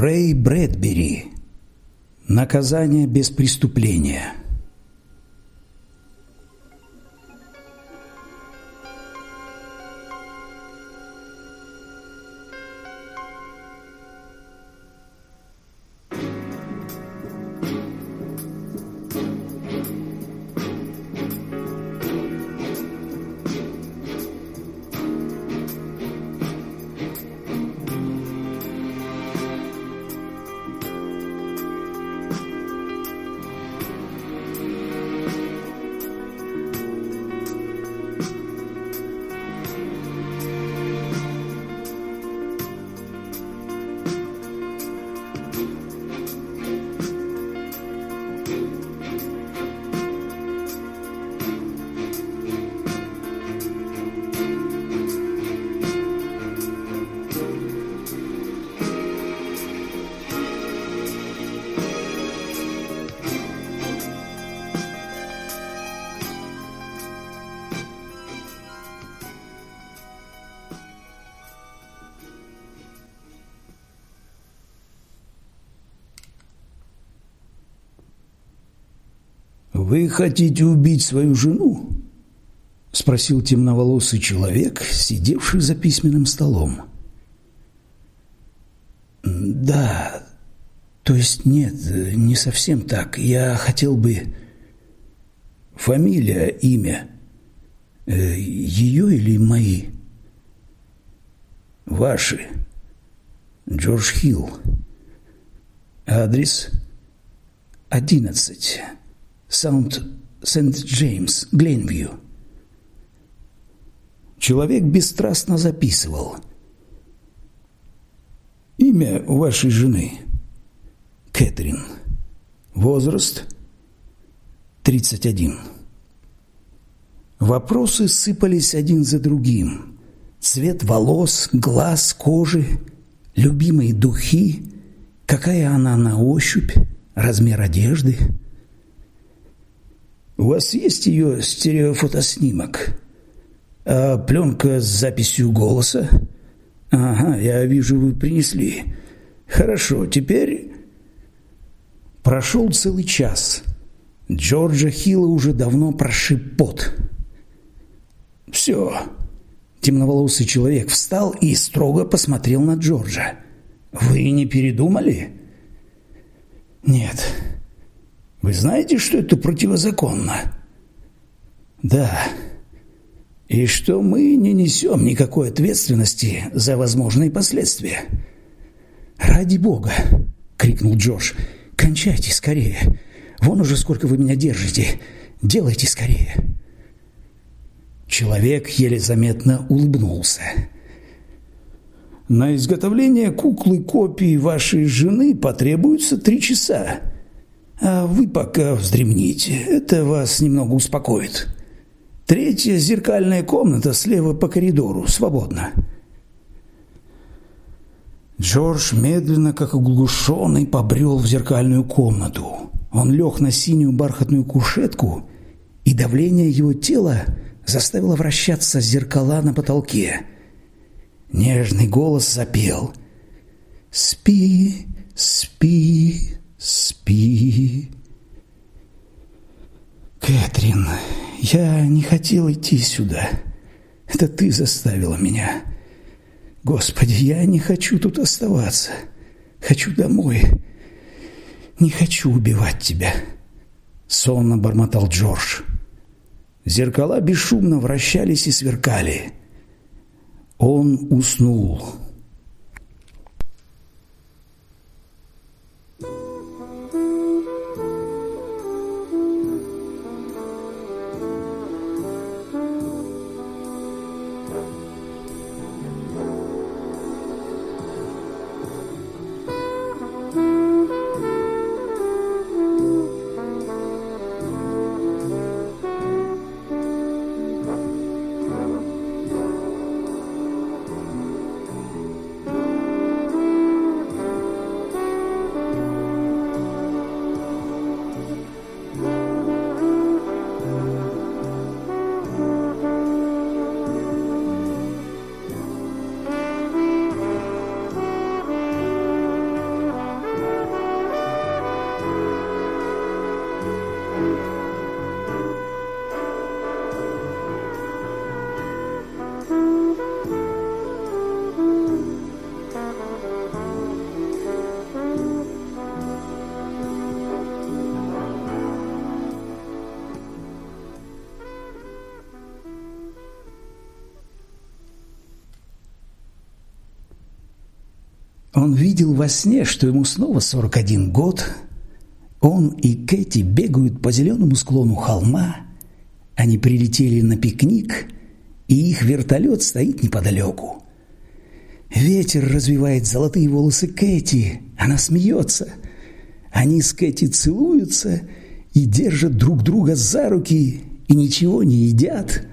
Рэй Брэдбери. Наказание без преступления. «Вы хотите убить свою жену?» – спросил темноволосый человек, сидевший за письменным столом. «Да, то есть нет, не совсем так. Я хотел бы...» «Фамилия, имя. Э, ее или мои?» «Ваши. Джордж Хилл. Адрес?» «Одиннадцать». Саунд Сент-Джеймс, Гленвью. Человек бесстрастно записывал. Имя вашей жены. Кэтрин. Возраст 31. Вопросы сыпались один за другим. Цвет волос, глаз, кожи, любимые духи, какая она на ощупь, размер одежды – у вас есть ее стереофотоснимок? А пленка с записью голоса? Ага, я вижу, вы принесли. Хорошо, теперь... Прошел целый час. Джорджа Хилла уже давно прошиб пот. Все. Темноволосый человек встал и строго посмотрел на Джорджа. «Вы не передумали?» «Нет». Вы знаете, что это противозаконно? Да. И что мы не несем никакой ответственности за возможные последствия. Ради бога, крикнул Джош. Кончайте скорее. Вон уже сколько вы меня держите. Делайте скорее. Человек еле заметно улыбнулся. На изготовление куклы копии вашей жены потребуется три часа. А вы пока вздремните, это вас немного успокоит. Третья зеркальная комната слева по коридору, свободна. Джордж медленно, как оглушенный, побрел в зеркальную комнату. Он лег на синюю бархатную кушетку, и давление его тела заставило вращаться зеркала на потолке. Нежный голос запел «Спи, спи, Спи. Кэтрин, я не хотел идти сюда. Это ты заставила меня. Господи, я не хочу тут оставаться. Хочу домой. Не хочу убивать тебя. Сонно бормотал Джордж. Зеркала бесшумно вращались и сверкали. Он уснул. Он видел во сне, что ему снова 41 год. Он и Кэти бегают по зеленому склону холма. Они прилетели на пикник, и их вертолет стоит неподалеку. Ветер развивает золотые волосы Кэти. Она смеется. Они с Кэти целуются и держат друг друга за руки и ничего не едят.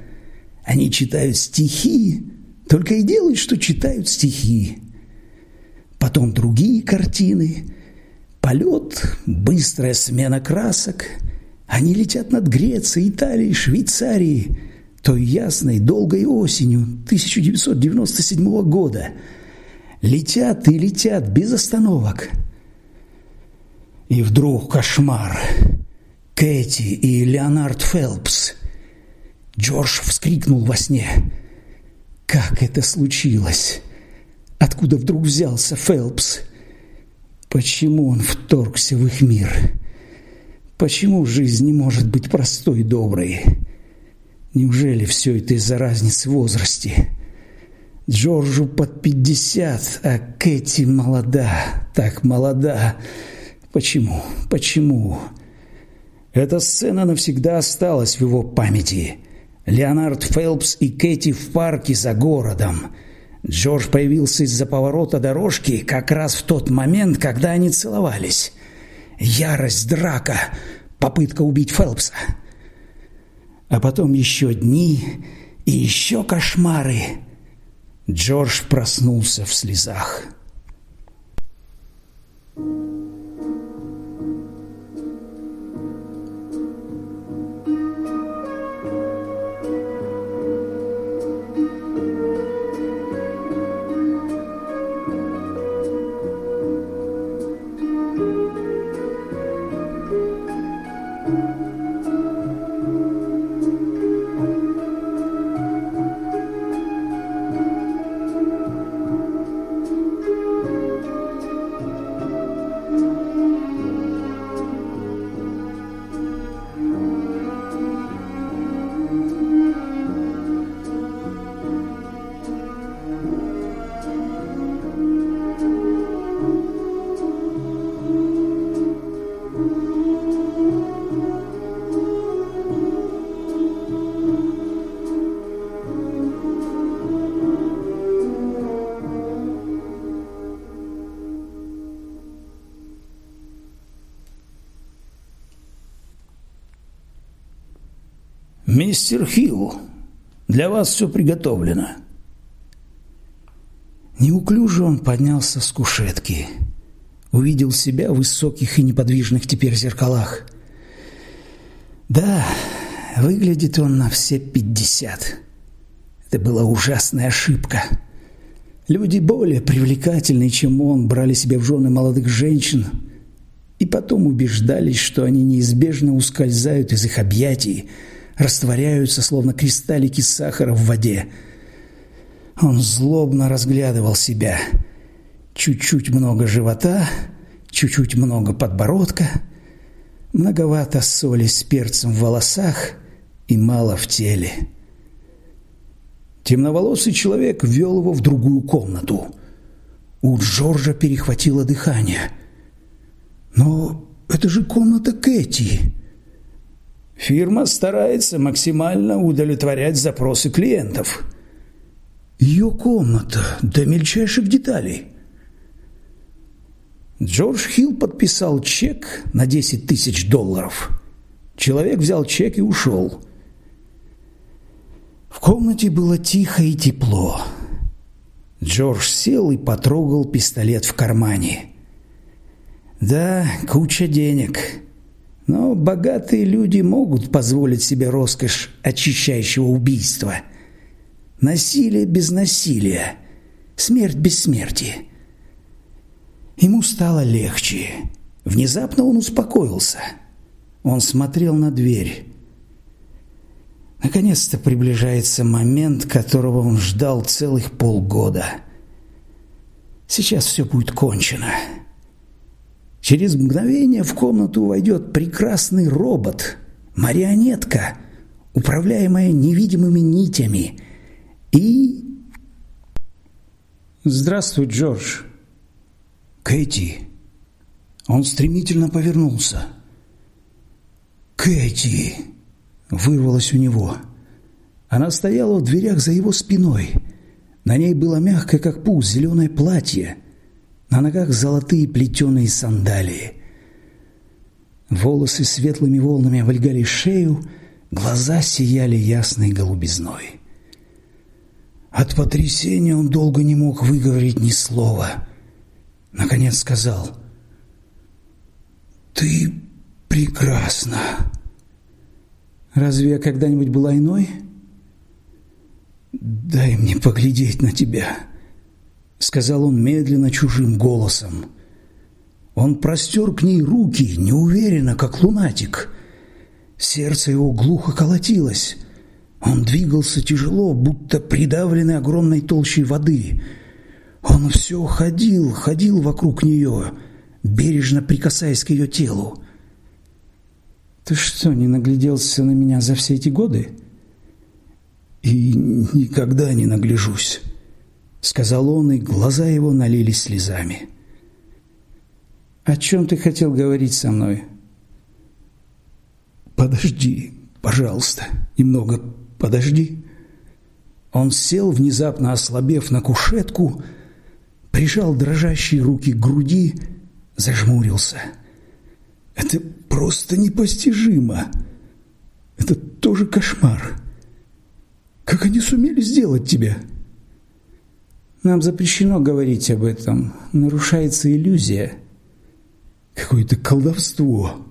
Они читают стихи, только и делают, что читают стихи. Потом другие картины. Полет, быстрая смена красок. Они летят над Грецией, Италией, Швейцарией, той ясной, долгой осенью 1997 года. Летят и летят без остановок. И вдруг кошмар. Кэти и Леонард Фелпс. Джордж вскрикнул во сне. Как это случилось? Откуда вдруг взялся Фелпс? Почему он вторгся в их мир? Почему жизнь не может быть простой и доброй? Неужели все это из-за разницы в возрасте? Джорджу под пятьдесят, а Кэти молода, так молода. Почему? Почему? Эта сцена навсегда осталась в его памяти. Леонард Фелпс и Кэти в парке за городом. Джордж появился из-за поворота дорожки как раз в тот момент, когда они целовались. Ярость, драка, попытка убить Фелпса. А потом еще дни и еще кошмары. Джордж проснулся в слезах. «Мистер Хилл, для вас все приготовлено». Неуклюже он поднялся с кушетки. Увидел себя в высоких и неподвижных теперь зеркалах. Да, выглядит он на все пятьдесят. Это была ужасная ошибка. Люди более привлекательные, чем он, брали себе в жены молодых женщин и потом убеждались, что они неизбежно ускользают из их объятий, растворяются, словно кристаллики сахара в воде. Он злобно разглядывал себя. Чуть-чуть много живота, чуть-чуть много подбородка, многовато соли с перцем в волосах и мало в теле. Темноволосый человек ввел его в другую комнату. У Джорджа перехватило дыхание. «Но это же комната Кэти!» Фирма старается максимально удовлетворять запросы клиентов. Ее комната до мельчайших деталей. Джордж Хилл подписал чек на 10 тысяч долларов. Человек взял чек и ушел. В комнате было тихо и тепло. Джордж сел и потрогал пистолет в кармане. Да, куча денег. Но богатые люди могут позволить себе роскошь очищающего убийства. Насилие без насилия, смерть без смерти. Ему стало легче. Внезапно он успокоился. Он смотрел на дверь. Наконец-то приближается момент, которого он ждал целых полгода. Сейчас все будет кончено. Через мгновение в комнату войдет прекрасный робот, марионетка, управляемая невидимыми нитями. И... «Здравствуй, Джордж. «Кэти!» Он стремительно повернулся. «Кэти!» – вырвалось у него. Она стояла в дверях за его спиной. На ней было мягкое, как пух, зеленое платье. На ногах золотые плетеные сандалии. Волосы светлыми волнами облегали шею, глаза сияли ясной голубизной. От потрясения он долго не мог выговорить ни слова. Наконец сказал «Ты прекрасна». «Разве я когда-нибудь была иной?» «Дай мне поглядеть на тебя», — сказал он медленно чужим голосом. Он простер к ней руки, неуверенно, как лунатик. Сердце его глухо колотилось. Он двигался тяжело, будто придавленный огромной толщей воды. Он все ходил, ходил вокруг нее, бережно прикасаясь к ее телу. «Ты что, не нагляделся на меня за все эти годы?» «И никогда не нагляжусь», — сказал он, и глаза его налились слезами. «О чем ты хотел говорить со мной?» «Подожди, пожалуйста, немного подожди». Он сел, внезапно ослабев на кушетку, прижал дрожащие руки к груди, зажмурился. «Это просто непостижимо. Это тоже кошмар. Как они сумели сделать тебя?» «Нам запрещено говорить об этом. Нарушается иллюзия». Какое-то колдовство.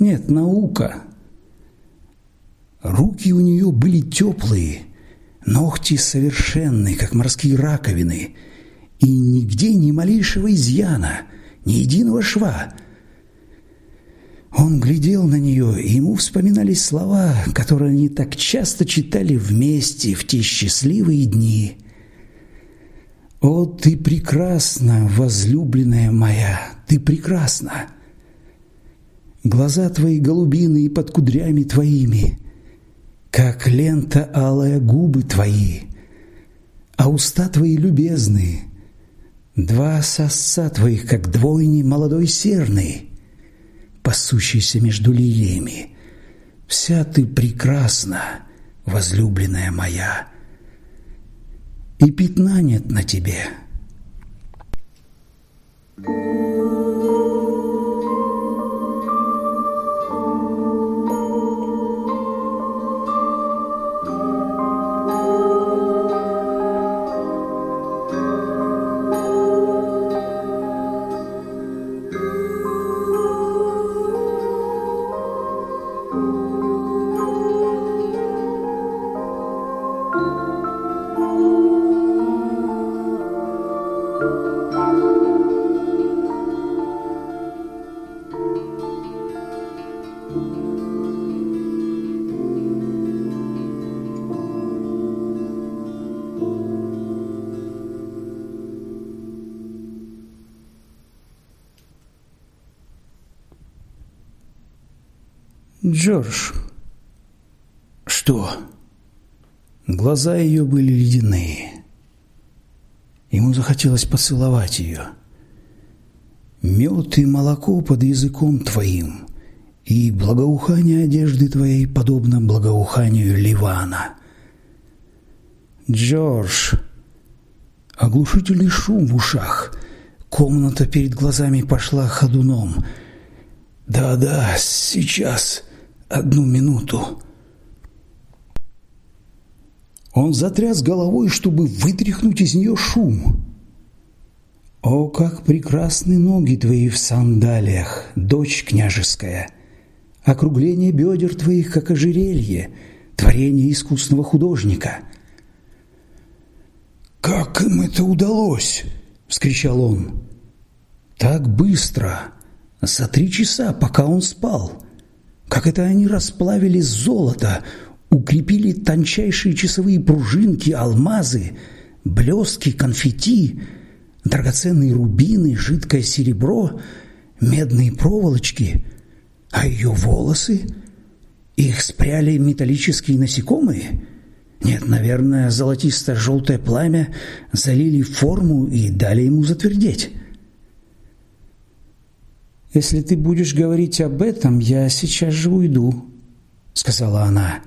Нет, наука. Руки у нее были теплые, ногти совершенные, как морские раковины, и нигде ни малейшего изъяна, ни единого шва. Он глядел на нее, и ему вспоминались слова, которые они так часто читали вместе в те счастливые дни – «О, ты прекрасна, возлюбленная моя, ты прекрасна!» Глаза твои голубины и под кудрями твоими, Как лента алая губы твои, А уста твои любезные, Два сосца твоих, как двойни молодой серный, Пасущийся между лилиями. Вся ты прекрасна, возлюбленная моя, и пятна нет на тебе. Джордж. Что? Глаза ее были ледяные. Ему захотелось поцеловать ее. Мед и молоко под языком твоим, и благоухание одежды твоей подобно благоуханию Ливана. Джордж. Оглушительный шум в ушах. Комната перед глазами пошла ходуном. Да-да, сейчас одну минуту». Он затряс головой, чтобы вытряхнуть из нее шум. «О, как прекрасны ноги твои в сандалиях, дочь княжеская! Округление бедер твоих, как ожерелье, творение искусного художника!» «Как им это удалось?» — вскричал он. «Так быстро, за три часа, пока он спал!» Как это они расплавили золото, укрепили тончайшие часовые пружинки, алмазы, блестки, конфетти, драгоценные рубины, жидкое серебро, медные проволочки, а ее волосы? Их спряли металлические насекомые? Нет, наверное, золотисто-желтое пламя залили форму и дали ему затвердеть. Если ты будешь говорить об этом, я сейчас же уйду, сказала она.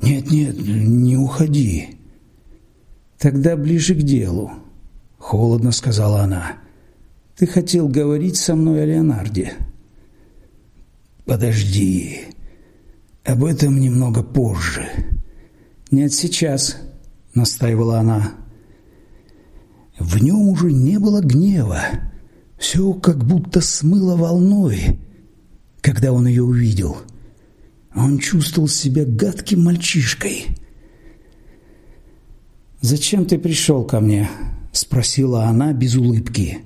Нет, нет, не уходи. Тогда ближе к делу, холодно сказала она. Ты хотел говорить со мной о Леонарде. Подожди. Об этом немного позже. Нет, сейчас, настаивала она. В нем уже не было гнева. Все как будто смыло волной, когда он ее увидел. Он чувствовал себя гадким мальчишкой. «Зачем ты пришел ко мне?» – спросила она без улыбки.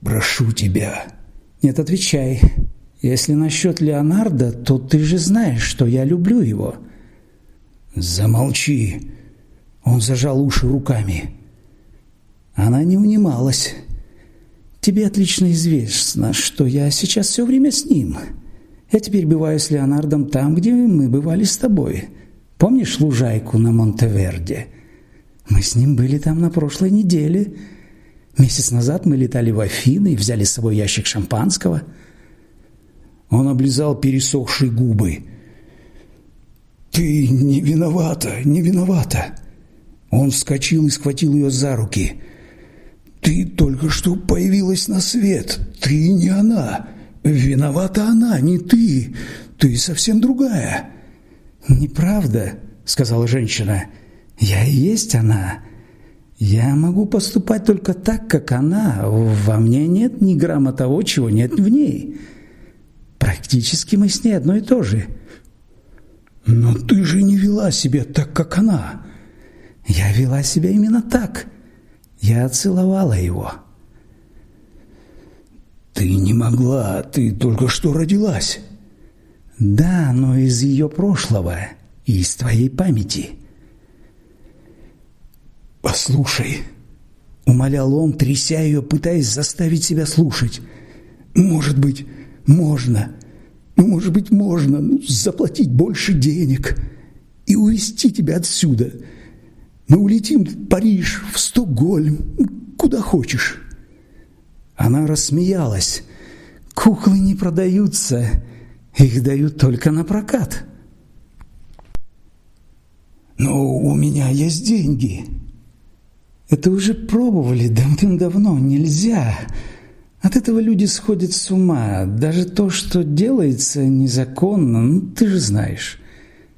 «Прошу тебя». «Нет, отвечай. Если насчет Леонардо, то ты же знаешь, что я люблю его». «Замолчи!» Он зажал уши руками. Она не унималась. «Тебе отлично известно, что я сейчас все время с ним. Я теперь бываю с Леонардом там, где мы бывали с тобой. Помнишь лужайку на Монтеверде? Мы с ним были там на прошлой неделе. Месяц назад мы летали в Афины и взяли с собой ящик шампанского». Он облизал пересохшие губы. «Ты не виновата, не виновата!» Он вскочил и схватил ее за руки. «Ты только что появилась на свет. Ты не она. Виновата она, не ты. Ты совсем другая». «Неправда», — сказала женщина. «Я и есть она. Я могу поступать только так, как она. Во мне нет ни грамма того, чего нет в ней. Практически мы с ней одно и то же». «Но ты же не вела себя так, как она». «Я вела себя именно так. Я целовала его». «Ты не могла, ты только что родилась». «Да, но из ее прошлого и из твоей памяти». «Послушай», — умолял он, тряся ее, пытаясь заставить себя слушать. «Может быть, можно, ну, может быть, можно ну, заплатить больше денег и увезти тебя отсюда. Мы улетим в Париж, в Стокгольм, куда хочешь». Она рассмеялась. «Куклы не продаются, их дают только на прокат». «Но у меня есть деньги». «Это уже пробовали давным-давно, нельзя. От этого люди сходят с ума. Даже то, что делается незаконно, ну, ты же знаешь.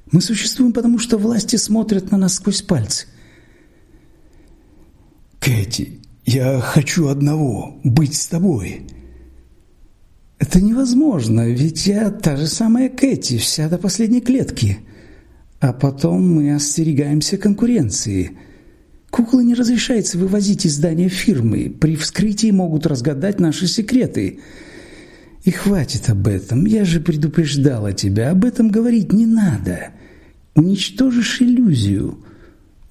Мы существуем, потому что власти смотрят на нас сквозь пальцы». «Кэти, я хочу одного – быть с тобой». «Это невозможно, ведь я та же самая Кэти, вся до последней клетки. А потом мы остерегаемся конкуренции. Куклы не разрешается вывозить из здания фирмы. При вскрытии могут разгадать наши секреты. И хватит об этом, я же предупреждала тебя, об этом говорить не надо. Уничтожишь иллюзию.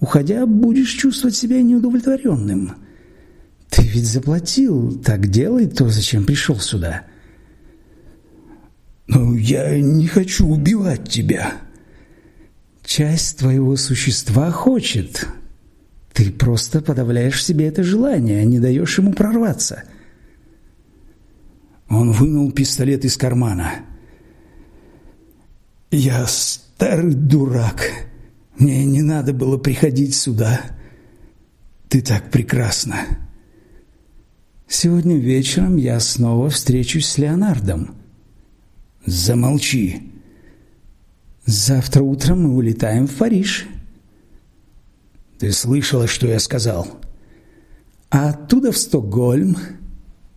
Уходя, будешь чувствовать себя неудовлетворенным». Ты ведь заплатил, так делай то, зачем пришел сюда. Но я не хочу убивать тебя. Часть твоего существа хочет. Ты просто подавляешь себе это желание, не даешь ему прорваться. Он вынул пистолет из кармана. Я старый дурак. Мне не надо было приходить сюда. Ты так прекрасна. Сегодня вечером я снова встречусь с Леонардом. Замолчи. Завтра утром мы улетаем в Париж. Ты слышала, что я сказал? А оттуда в Стокгольм.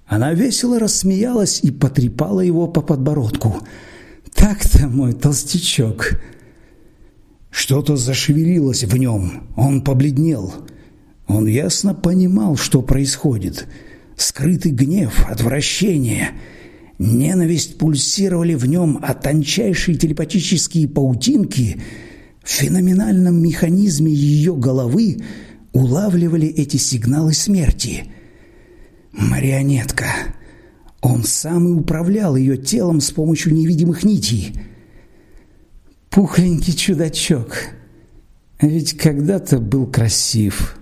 Она весело рассмеялась и потрепала его по подбородку. Так-то, мой толстячок. Что-то зашевелилось в нем. Он побледнел. Он ясно понимал, что происходит – скрытый гнев, отвращение, ненависть пульсировали в нем, а тончайшие телепатические паутинки в феноменальном механизме ее головы улавливали эти сигналы смерти. Марионетка. Он сам и управлял ее телом с помощью невидимых нитей. Пухленький чудачок. А ведь когда-то был красив.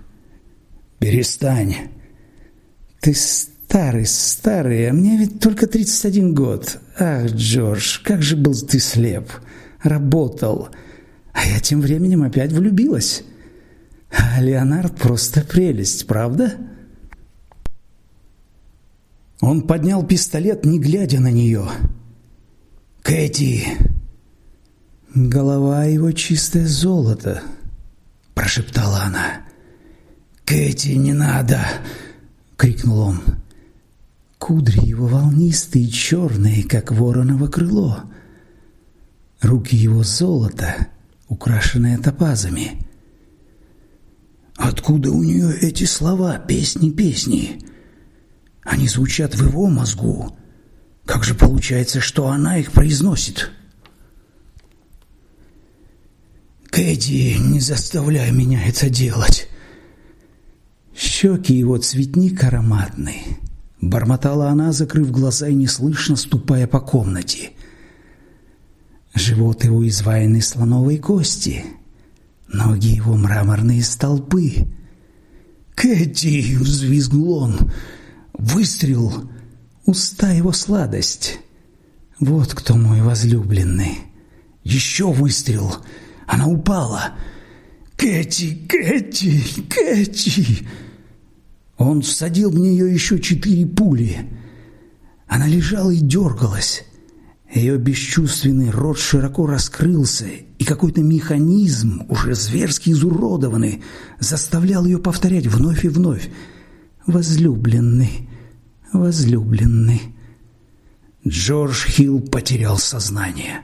Перестань. Ты Старый, старый, а мне ведь только 31 год. Ах, Джордж, как же был ты слеп. Работал. А я тем временем опять влюбилась. А Леонард просто прелесть, правда? Он поднял пистолет, не глядя на нее. «Кэти!» «Голова его чистое золото», – прошептала она. «Кэти, не надо!» – крикнул он. Кудри его волнистые черные, как вороново крыло. Руки его золото, украшенные топазами. Откуда у нее эти слова, песни, песни? Они звучат в его мозгу. Как же получается, что она их произносит? Кэдди, не заставляй меня это делать. Щеки его цветник ароматный. Бормотала она, закрыв глаза и неслышно ступая по комнате. Живот его изваян из слоновой кости, ноги его мраморные столпы. «Кэти!» — взвизгнул он. «Выстрел!» Уста его сладость. Вот кто мой возлюбленный. Еще выстрел. Она упала. «Кэти! Кэти! Кэти!» Он всадил в нее еще четыре пули. Она лежала и дергалась. Ее бесчувственный рот широко раскрылся, и какой-то механизм, уже зверски изуродованный, заставлял ее повторять вновь и вновь «Возлюбленный, возлюбленный». Джордж Хилл потерял сознание.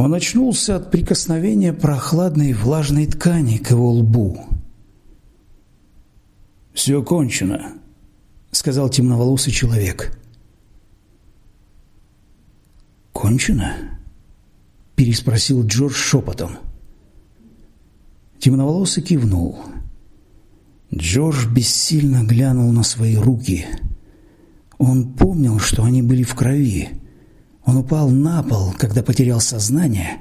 Он очнулся от прикосновения прохладной влажной ткани к его лбу. «Все кончено», — сказал темноволосый человек. «Кончено?» — переспросил Джордж шепотом. Темноволосый кивнул. Джордж бессильно глянул на свои руки. Он помнил, что они были в крови, он упал на пол, когда потерял сознание,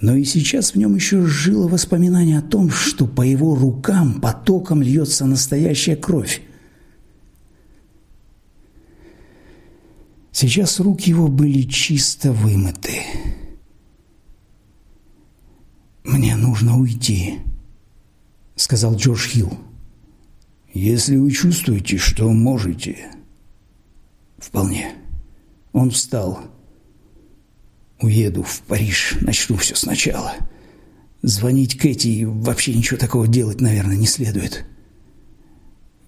но и сейчас в нем еще жило воспоминание о том, что по его рукам потоком льется настоящая кровь. Сейчас руки его были чисто вымыты. «Мне нужно уйти», — сказал Джордж Хилл. «Если вы чувствуете, что можете». «Вполне». Он встал. «Уеду в Париж, начну все сначала. Звонить Кэти вообще ничего такого делать, наверное, не следует».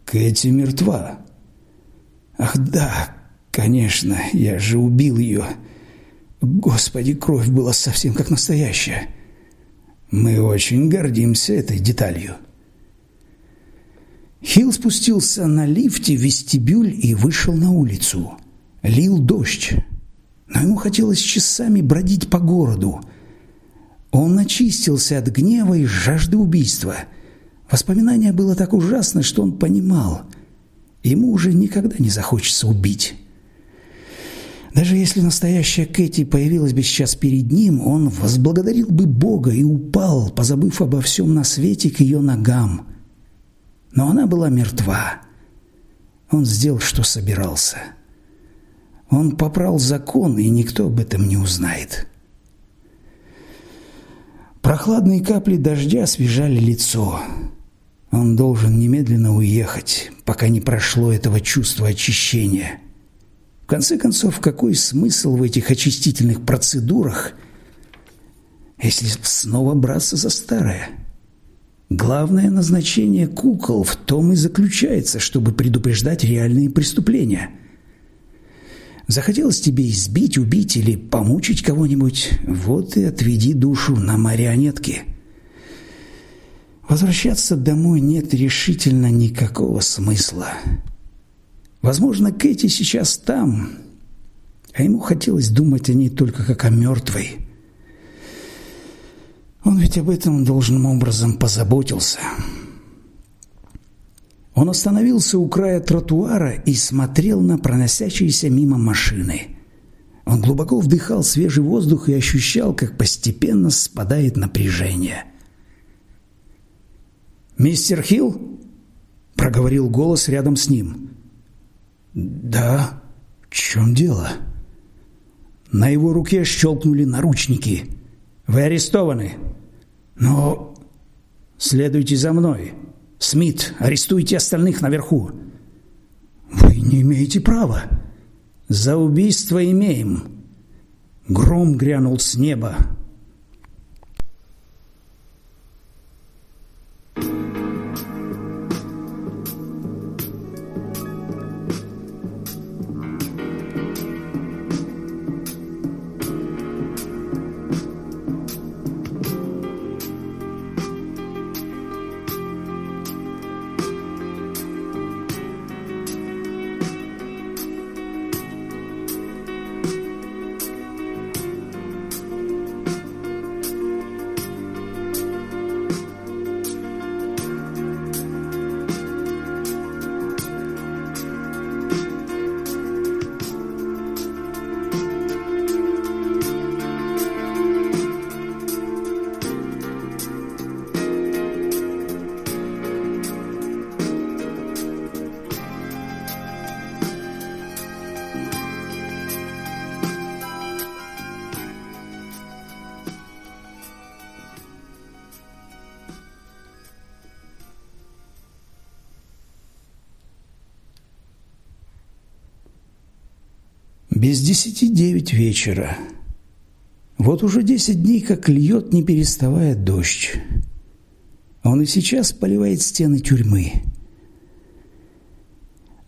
«Кэти мертва». «Ах да, конечно, я же убил ее. Господи, кровь была совсем как настоящая. Мы очень гордимся этой деталью». Хилл спустился на лифте в вестибюль и вышел на улицу. Лил дождь, но ему хотелось часами бродить по городу. Он очистился от гнева и жажды убийства. Воспоминание было так ужасно, что он понимал, ему уже никогда не захочется убить. Даже если настоящая Кэти появилась бы сейчас перед ним, он возблагодарил бы Бога и упал, позабыв обо всем на свете к ее ногам. Но она была мертва. Он сделал, что собирался. Он попрал закон, и никто об этом не узнает. Прохладные капли дождя освежали лицо. Он должен немедленно уехать, пока не прошло этого чувства очищения – конце концов, какой смысл в этих очистительных процедурах, если снова браться за старое? Главное назначение кукол в том и заключается, чтобы предупреждать реальные преступления. Захотелось тебе избить, убить или помучить кого-нибудь, вот и отведи душу на марионетки. Возвращаться домой нет решительно никакого смысла. Возможно, Кэти сейчас там, а ему хотелось думать о ней только как о мертвой. Он ведь об этом должным образом позаботился. Он остановился у края тротуара и смотрел на проносящиеся мимо машины. Он глубоко вдыхал свежий воздух и ощущал, как постепенно спадает напряжение. «Мистер Хилл?» – проговорил голос рядом с ним. «Да? В чем дело?» На его руке щелкнули наручники. «Вы арестованы!» «Но...» «Следуйте за мной!» «Смит, арестуйте остальных наверху!» «Вы не имеете права!» «За убийство имеем!» Гром грянул с неба. Без десяти девять вечера. Вот уже десять дней, как льет, не переставая дождь. Он и сейчас поливает стены тюрьмы.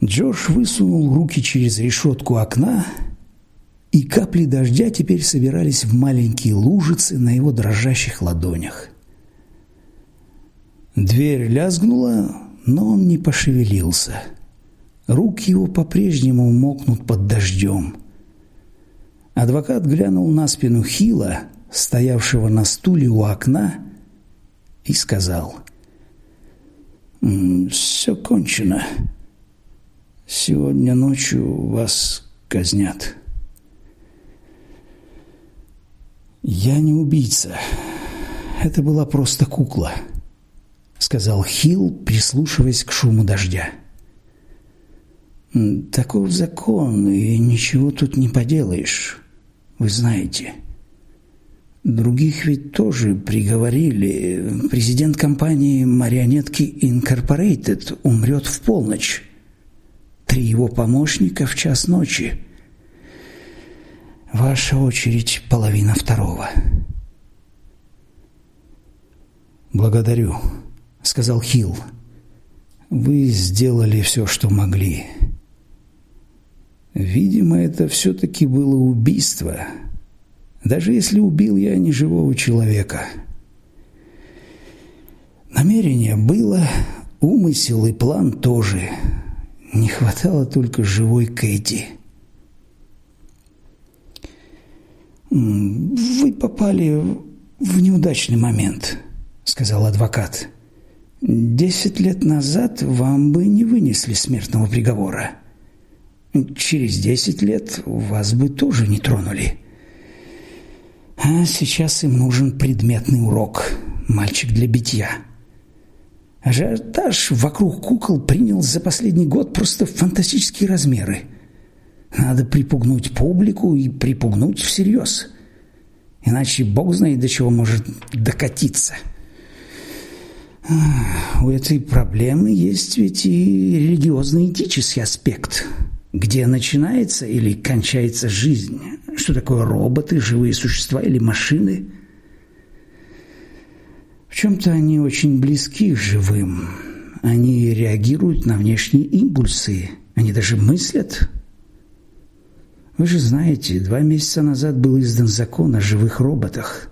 Джош высунул руки через решетку окна, и капли дождя теперь собирались в маленькие лужицы на его дрожащих ладонях. Дверь лязгнула, но он не пошевелился. Руки его по-прежнему мокнут под дождем. Адвокат глянул на спину Хила, стоявшего на стуле у окна, и сказал «Все кончено. Сегодня ночью вас казнят». «Я не убийца. Это была просто кукла», — сказал Хилл, прислушиваясь к шуму дождя. «Таков закон, и ничего тут не поделаешь. Вы знаете, других ведь тоже приговорили. Президент компании «Марионетки Инкорпорейтед» умрет в полночь. Три его помощника в час ночи. Ваша очередь половина второго. «Благодарю», — сказал Хилл. «Вы сделали все, что могли». Видимо, это все-таки было убийство, даже если убил я не живого человека. Намерение было, умысел и план тоже. Не хватало только живой Кэти. «Вы попали в неудачный момент», — сказал адвокат. «Десять лет назад вам бы не вынесли смертного приговора. Через десять лет вас бы тоже не тронули. А сейчас им нужен предметный урок, мальчик для битья». Ажиотаж вокруг кукол принял за последний год просто фантастические размеры. Надо припугнуть публику и припугнуть всерьез. Иначе бог знает, до чего может докатиться. У этой проблемы есть ведь и религиозно-этический аспект. Где начинается или кончается жизнь? Что такое роботы, живые существа или машины? В чем-то они очень близки к живым. Они реагируют на внешние импульсы. Они даже мыслят – вы же знаете, два месяца назад был издан закон о живых роботах.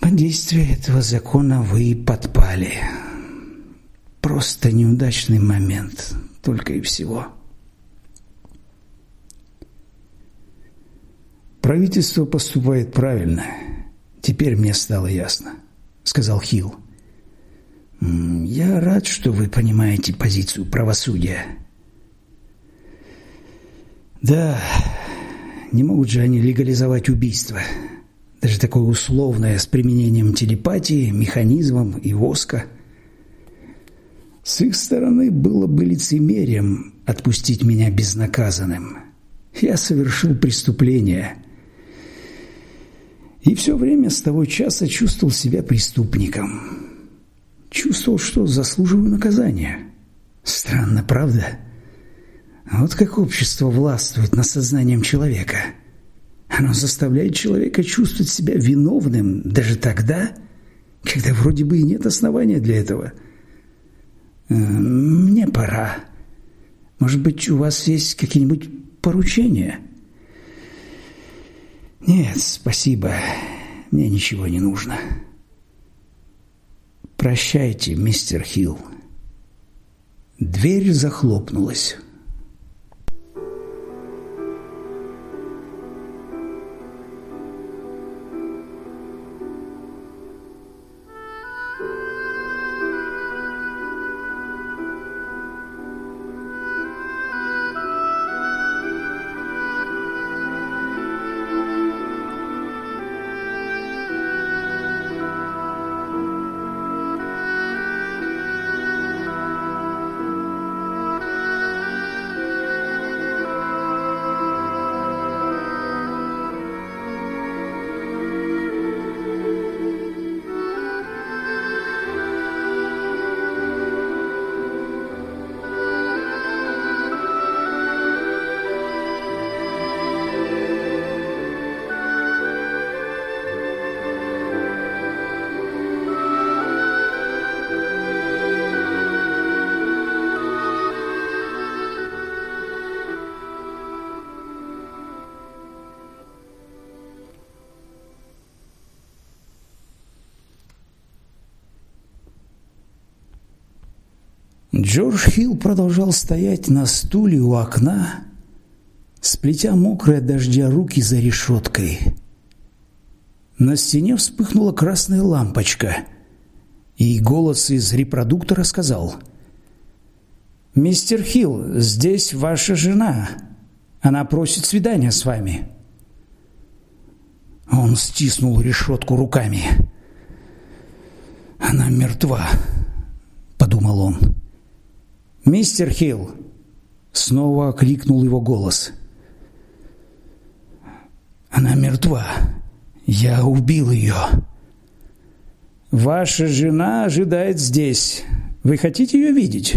Под действие этого закона вы подпали. Просто неудачный момент, только и всего. Правительство поступает правильно. Теперь мне стало ясно, сказал Хилл. Я рад, что вы понимаете позицию правосудия. Да, не могут же они легализовать убийство. Даже такое условное с применением телепатии, механизмом и воска. С их стороны было бы лицемерием отпустить меня безнаказанным. Я совершил преступление. И все время с того часа чувствовал себя преступником. Чувствовал, что заслуживаю наказания. Странно, правда? Вот как общество властвует над сознанием человека. Оно заставляет человека чувствовать себя виновным даже тогда, когда вроде бы и нет основания для этого. Э, мне пора. Может быть, у вас есть какие-нибудь поручения? Нет, спасибо. Мне ничего не нужно. Прощайте, мистер Хилл. Дверь захлопнулась. Джордж Хилл продолжал стоять на стуле у окна, сплетя мокрые от дождя руки за решеткой. На стене вспыхнула красная лампочка, и голос из репродуктора сказал «Мистер Хилл, здесь ваша жена. Она просит свидания с вами». Он стиснул решетку руками. «Она мертва», — подумал он. «Мистер Хилл!» Снова окликнул его голос. «Она мертва. Я убил ее». «Ваша жена ожидает здесь. Вы хотите ее видеть?»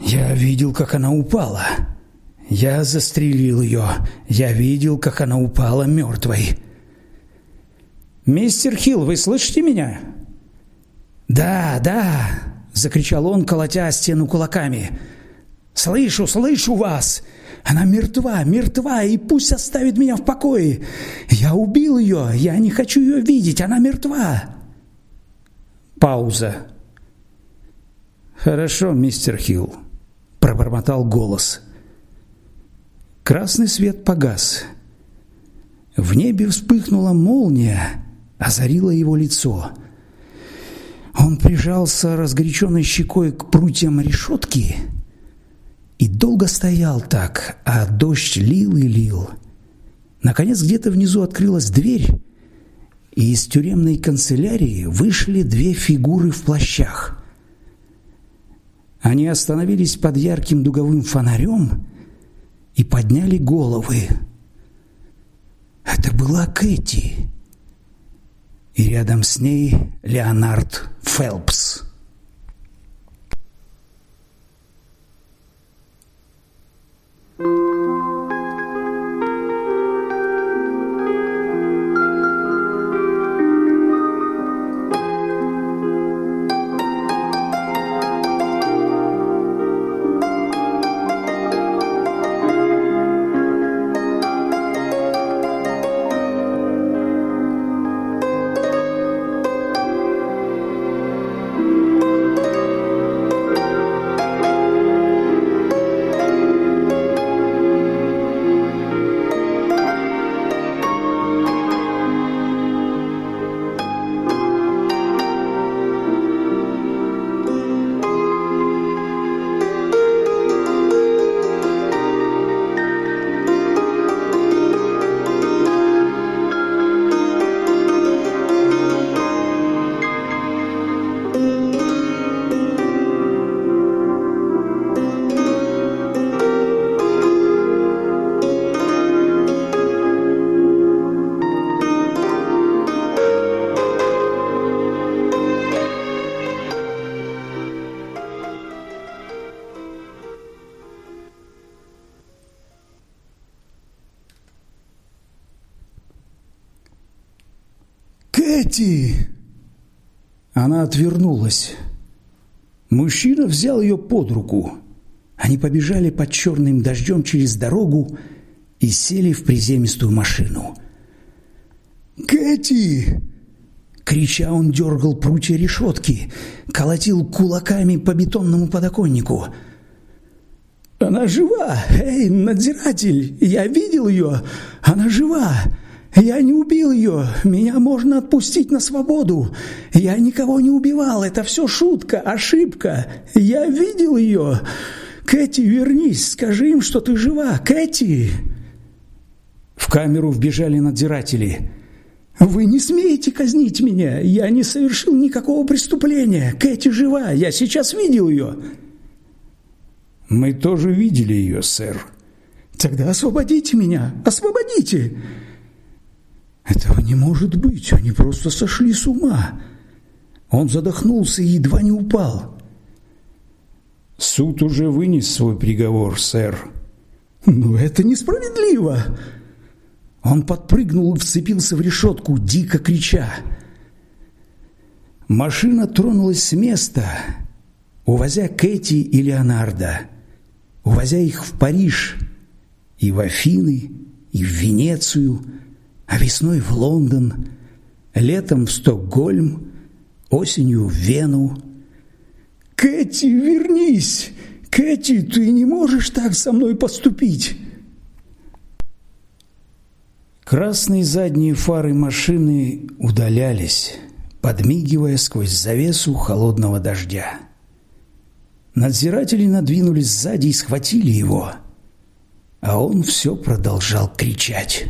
«Я видел, как она упала. Я застрелил ее. Я видел, как она упала мертвой». «Мистер Хилл, вы слышите меня?» «Да, да», закричал он, колотя стену кулаками. «Слышу, слышу вас! Она мертва, мертва, и пусть оставит меня в покое! Я убил ее, я не хочу ее видеть, она мертва!» Пауза. «Хорошо, мистер Хилл», – пробормотал голос. Красный свет погас. В небе вспыхнула молния, озарила его лицо. Он прижался разгоряченной щекой к прутьям решетки и долго стоял так, а дождь лил и лил. Наконец где-то внизу открылась дверь, и из тюремной канцелярии вышли две фигуры в плащах. Они остановились под ярким дуговым фонарем и подняли головы. Это была Кэти. И рядом с ней Леонард Фелпс. Кэти!» Она отвернулась. Мужчина взял ее под руку. Они побежали под черным дождем через дорогу и сели в приземистую машину. «Кэти!» Крича, он дергал прутья решетки, колотил кулаками по бетонному подоконнику. «Она жива! Эй, надзиратель! Я видел ее! Она жива! Я не убил ее. Меня можно отпустить на свободу. Я никого не убивал. Это все шутка, ошибка. Я видел ее. Кэти, вернись. Скажи им, что ты жива. Кэти!» В камеру вбежали надзиратели. «Вы не смеете казнить меня. Я не совершил никакого преступления. Кэти жива. Я сейчас видел ее». «Мы тоже видели ее, сэр». «Тогда освободите меня. Освободите!» Этого не может быть, они просто сошли с ума. Он задохнулся и едва не упал. Суд уже вынес свой приговор, сэр. Но это несправедливо. Он подпрыгнул и вцепился в решетку, дико крича. Машина тронулась с места, увозя Кэти и Леонардо, увозя их в Париж, и в Афины, и в Венецию – а весной в Лондон, летом в Стокгольм, осенью в Вену. «Кэти, вернись! Кэти, ты не можешь так со мной поступить!» Красные задние фары машины удалялись, подмигивая сквозь завесу холодного дождя. Надзиратели надвинулись сзади и схватили его, а он все продолжал кричать.